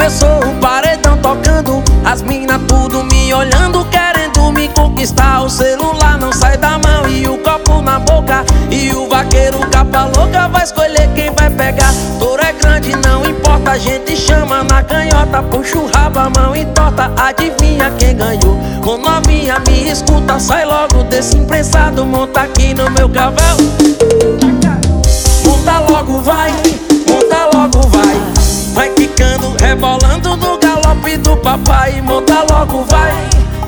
começou o paredão tocando. As minas tudo me olhando, querendo me conquistar. O celular não sai da mão e o copo na boca. E o vaqueiro capa louca vai escolher quem vai pegar. Touro é grande, não importa, a gente chama na canhota. Puxa o rabo, a mão entorta, adivinha quem ganhou? Com novinha me escuta, sai logo desse imprensado. Monta aqui no meu cavalo. Monta logo, vai Rebolando no galope do papai. Monta logo, vai,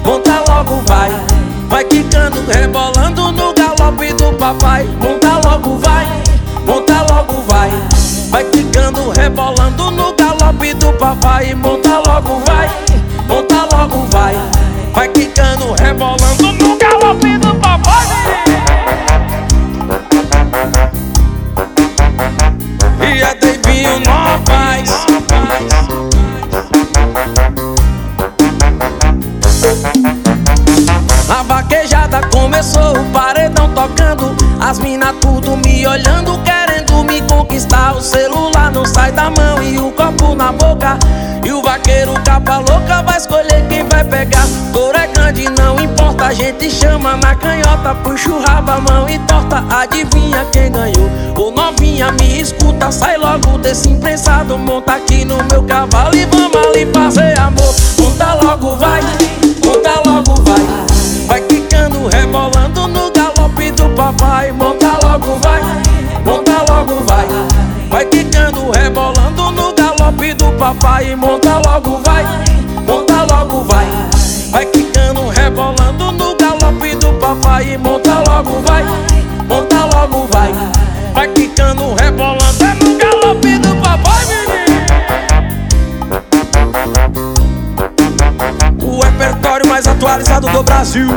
monta logo, vai. Vai quicando, rebolando no galope do papai. Monta logo, vai, monta logo, vai. Vai quicando, rebolando no galope do papai. Monta logo, vai, monta logo, vai. Vai quicando, rebolando começou, o paredão tocando As mina tudo me olhando, querendo me conquistar. O celular não sai da mão e o copo na boca. E o vaqueiro capa louca vai escolher quem vai pegar. Cor é grande, não importa, a gente chama na canhota Puxa o rabo, a mão e torta, adivinha quem ganhou? Ô novinha, me escuta, sai logo desse imprensado. Monta aqui no meu cavalo e vamos ali fazer amor papai, monta logo vai, monta logo vai. Vai quicando, rebolando no galope do papai, monta logo vai, monta logo vai. Vai quicando, rebolando é no galope do papai, menino. O repertório mais atualizado do Brasil.